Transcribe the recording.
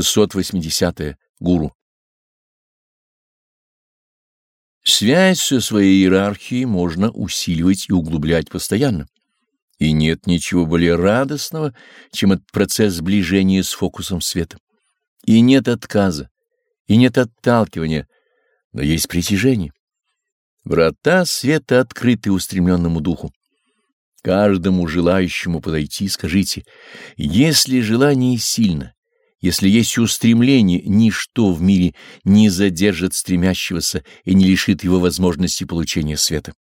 680. -е. Гуру. Связь со своей иерархией можно усиливать и углублять постоянно. И нет ничего более радостного, чем этот процесс сближения с фокусом света. И нет отказа, и нет отталкивания, но есть притяжение. Врата света открыты устремленному духу. Каждому желающему подойти скажите, если желание сильно, если есть устремление, ничто в мире не задержит стремящегося и не лишит его возможности получения света.